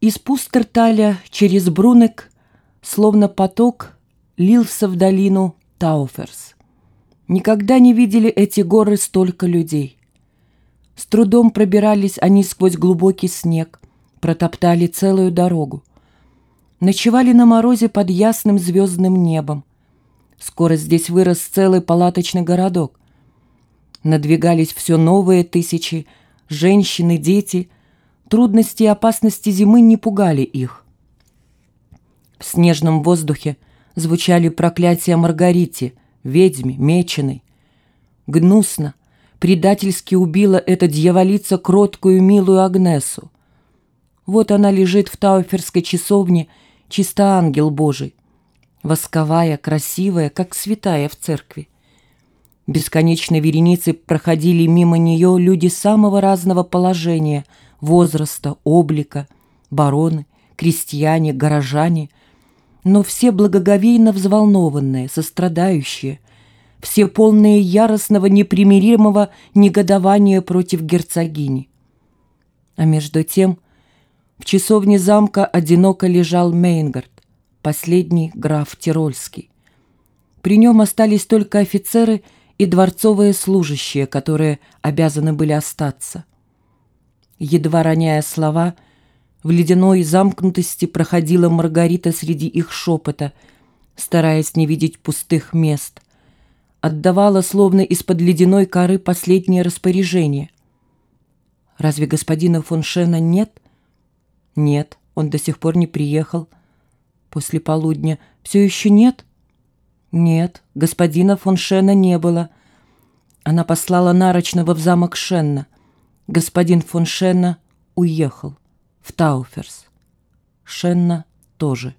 Из Пустерталя через Брунек, словно поток, лился в долину Тауферс. Никогда не видели эти горы столько людей. С трудом пробирались они сквозь глубокий снег, протоптали целую дорогу. Ночевали на морозе под ясным звездным небом. Скоро здесь вырос целый палаточный городок. Надвигались все новые тысячи, женщины, дети — Трудности и опасности зимы не пугали их. В снежном воздухе звучали проклятия Маргарите, ведьме, меченой. Гнусно, предательски убила эта дьяволица кроткую милую Агнесу. Вот она лежит в Тауферской часовне, чисто ангел Божий, восковая, красивая, как святая в церкви. Бесконечной вереницей проходили мимо нее люди самого разного положения – возраста, облика, бароны, крестьяне, горожане, но все благоговейно взволнованные, сострадающие, все полные яростного, непримиримого негодования против герцогини. А между тем в часовне замка одиноко лежал Мейнгард, последний граф Тирольский. При нем остались только офицеры и дворцовые служащие, которые обязаны были остаться едва роняя слова, в ледяной замкнутости проходила Маргарита среди их шепота, стараясь не видеть пустых мест. Отдавала, словно из-под ледяной коры, последнее распоряжение. «Разве господина фон Шена нет?» «Нет, он до сих пор не приехал. После полудня все еще нет?» «Нет, господина фон Шена не было». Она послала Нарочного в замок Шенна господин фон Шенна уехал в Тауферс. Шенна тоже.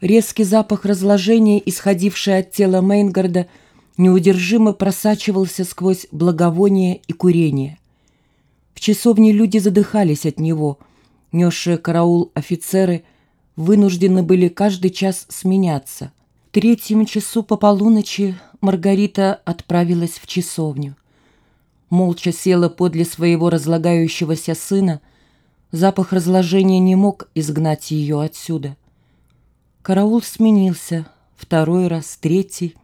Резкий запах разложения, исходивший от тела Мейнгарда, неудержимо просачивался сквозь благовоние и курение. В часовне люди задыхались от него, несшие караул офицеры вынуждены были каждый час сменяться. В третьем часу по полуночи Маргарита отправилась в часовню молча села подле своего разлагающегося сына, запах разложения не мог изгнать ее отсюда. Караул сменился, второй раз, третий,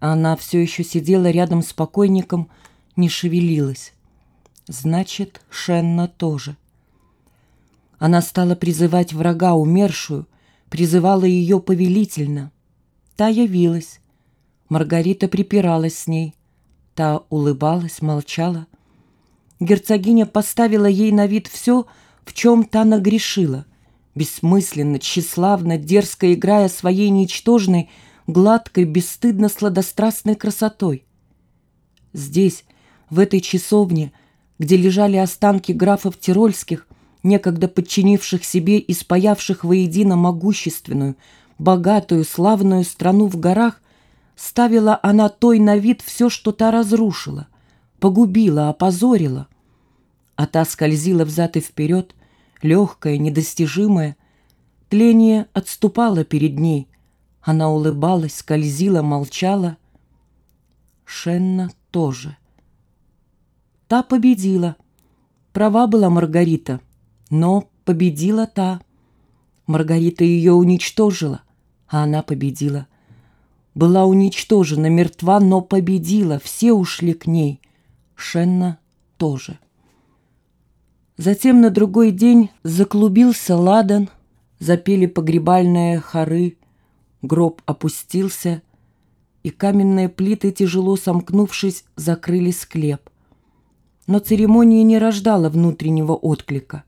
а она все еще сидела рядом с покойником, не шевелилась. Значит, Шенна тоже. Она стала призывать врага умершую, призывала ее повелительно. Та явилась. Маргарита припиралась с ней — Та улыбалась, молчала. Герцогиня поставила ей на вид все, в чем та нагрешила. Бессмысленно, тщеславно, дерзко играя своей ничтожной, гладкой, бесстыдно-сладострастной красотой. Здесь, в этой часовне, где лежали останки графов Тирольских, некогда подчинивших себе и спаявших воедино могущественную, богатую, славную страну в горах, ставила она той на вид все, что та разрушила, погубила, опозорила. А та скользила взад и вперед, легкая, недостижимая. Тление отступало перед ней. Она улыбалась, скользила, молчала. Шенна тоже. Та победила. Права была Маргарита, но победила та. Маргарита ее уничтожила, а она победила была уничтожена, мертва, но победила, все ушли к ней. Шенна тоже. Затем на другой день заклубился ладан, запели погребальные хоры, гроб опустился, и каменные плиты, тяжело сомкнувшись, закрыли склеп. Но церемония не рождала внутреннего отклика.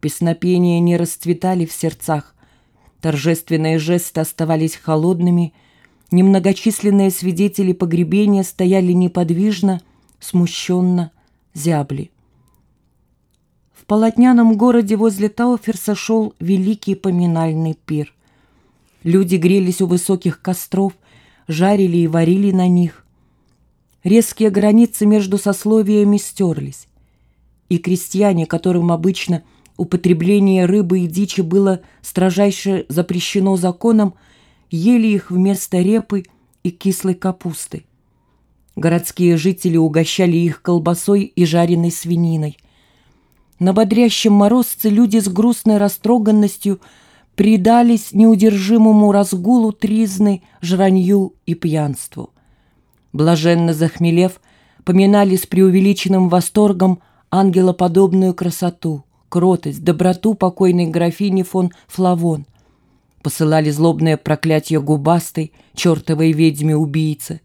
Песнопения не расцветали в сердцах, торжественные жесты оставались холодными — Немногочисленные свидетели погребения стояли неподвижно, смущенно, зябли. В полотняном городе возле Тауферса шел великий поминальный пир. Люди грелись у высоких костров, жарили и варили на них. Резкие границы между сословиями стерлись. И крестьяне, которым обычно употребление рыбы и дичи было строжайше запрещено законом, ели их вместо репы и кислой капусты. Городские жители угощали их колбасой и жареной свининой. На бодрящем морозце люди с грустной растроганностью предались неудержимому разгулу тризны, жранью и пьянству. Блаженно захмелев, поминали с преувеличенным восторгом ангелоподобную красоту, кротость, доброту покойной графини фон Флавон. Посылали злобное проклятие губастой, чертовой ведьме-убийце.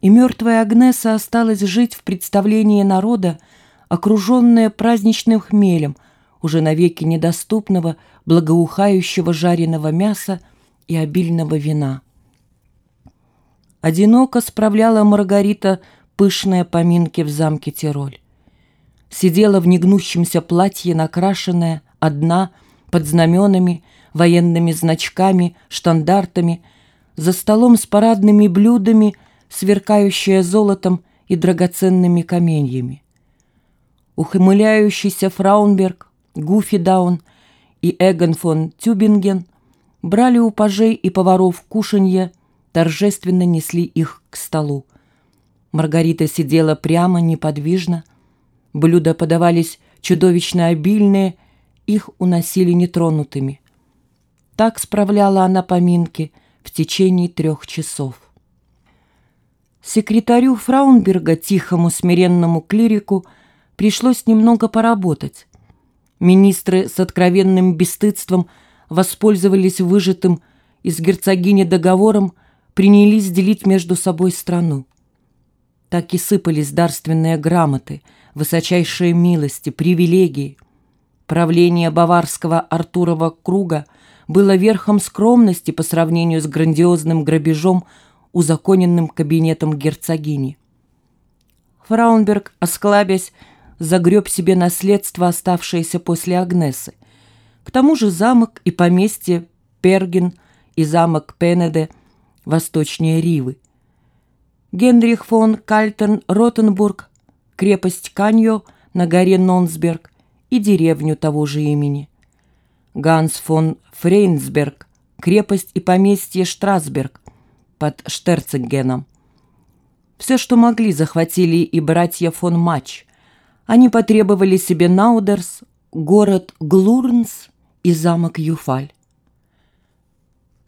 И мертвая Агнеса осталась жить в представлении народа, окруженная праздничным хмелем, уже навеки недоступного, благоухающего жареного мяса и обильного вина. Одиноко справляла Маргарита пышные поминки в замке Тироль сидела в негнущемся платье, накрашенная, одна, под знаменами, военными значками, штандартами, за столом с парадными блюдами, сверкающая золотом и драгоценными каменьями. Ухмыляющийся Фраунберг, Гуфи Даун и Эгон фон Тюбинген брали у пажей и поваров кушанье, торжественно несли их к столу. Маргарита сидела прямо, неподвижно, Блюда подавались чудовищно обильные, их уносили нетронутыми. Так справляла она поминки в течение трех часов. Секретарю Фраунберга, тихому смиренному клирику, пришлось немного поработать. Министры с откровенным бесстыдством воспользовались выжатым из герцогини договором, принялись делить между собой страну. Так и сыпались дарственные грамоты – высочайшие милости, привилегии. Правление баварского Артурова круга было верхом скромности по сравнению с грандиозным грабежом, узаконенным кабинетом герцогини. Фраунберг, осклабясь, загреб себе наследство, оставшееся после Агнесы. К тому же замок и поместье Перген и замок Пенеде восточнее Ривы. Генрих фон Кальтен-Ротенбург крепость Каньо на горе Нонсберг и деревню того же имени. Ганс фон Фрейнсберг, крепость и поместье Штрасберг под Штерцегеном. Все, что могли, захватили и братья фон Мач. Они потребовали себе Наудерс, город Глурнс и замок Юфаль.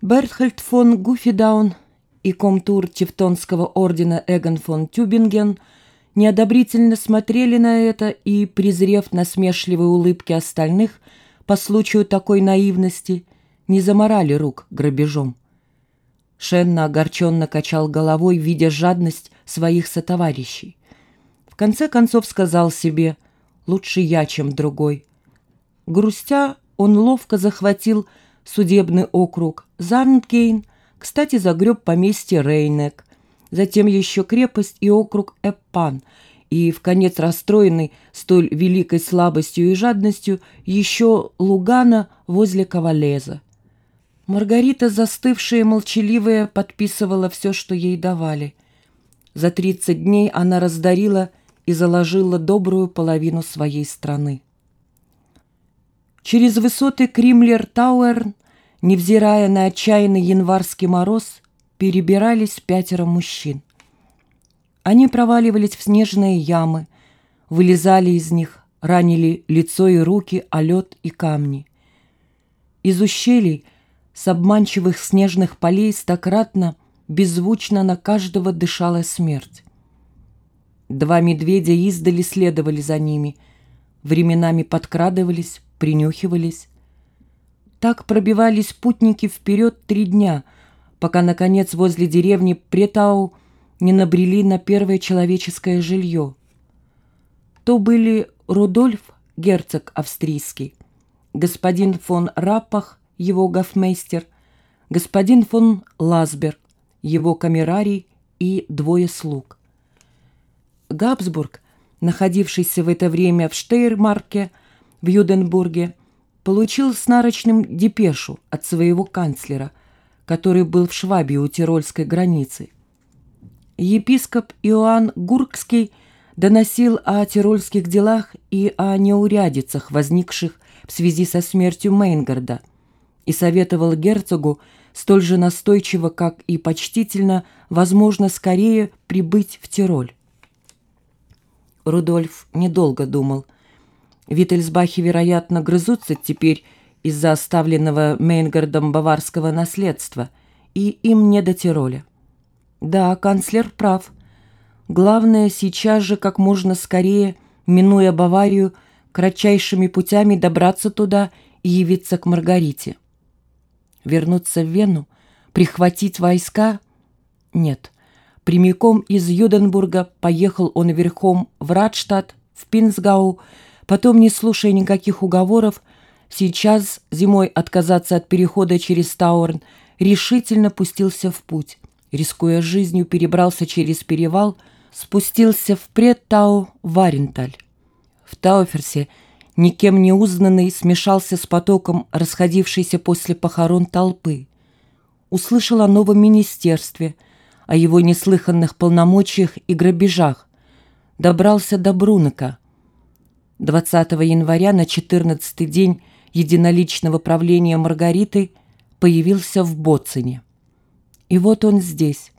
Бертхельд фон Гуфидаун и комтур Тевтонского ордена Эгон фон Тюбинген – неодобрительно смотрели на это и, презрев насмешливые улыбки остальных по случаю такой наивности, не заморали рук грабежом. Шенна огорченно качал головой, видя жадность своих сотоварищей. В конце концов сказал себе «лучше я, чем другой». Грустя, он ловко захватил судебный округ Зарнкейн, кстати, загреб поместье Рейнек – затем еще крепость и округ Эппан, и, в конец расстроенный столь великой слабостью и жадностью, еще Лугана возле Кавалеза. Маргарита, застывшая и молчаливая, подписывала все, что ей давали. За тридцать дней она раздарила и заложила добрую половину своей страны. Через высоты Кримлер-Тауэрн, невзирая на отчаянный январский мороз, перебирались пятеро мужчин. Они проваливались в снежные ямы, вылезали из них, ранили лицо и руки о лед и камни. Из ущелий с обманчивых снежных полей стократно, беззвучно на каждого дышала смерть. Два медведя издали следовали за ними, временами подкрадывались, принюхивались. Так пробивались путники вперед три дня — пока, наконец, возле деревни Претау не набрели на первое человеческое жилье. То были Рудольф, герцог австрийский, господин фон Раппах, его гофмейстер, господин фон Ласберг, его камерарий и двое слуг. Габсбург, находившийся в это время в Штейрмарке, в Юденбурге, получил с нарочным депешу от своего канцлера – который был в Швабии у тирольской границы. Епископ Иоанн Гуркский доносил о тирольских делах и о неурядицах, возникших в связи со смертью Мейнгарда, и советовал герцогу столь же настойчиво, как и почтительно, возможно, скорее прибыть в Тироль. Рудольф недолго думал. Виттельсбахи, вероятно, грызутся теперь из-за оставленного Мейнгардом баварского наследства, и им не до Тироля. Да, канцлер прав. Главное сейчас же как можно скорее, минуя Баварию, кратчайшими путями добраться туда и явиться к Маргарите. Вернуться в Вену, прихватить войска? Нет. Прямиком из Юденбурга поехал он верхом в Радштадт, в Пинсгау, потом, не слушая никаких уговоров, сейчас, зимой отказаться от перехода через Таурн, решительно пустился в путь. Рискуя жизнью, перебрался через перевал, спустился в предтау Варенталь. В Тауферсе никем не узнанный смешался с потоком расходившейся после похорон толпы. Услышал о новом министерстве, о его неслыханных полномочиях и грабежах. Добрался до Брунека. 20 января на 14 день единоличного правления Маргариты появился в Боцине. И вот он здесь,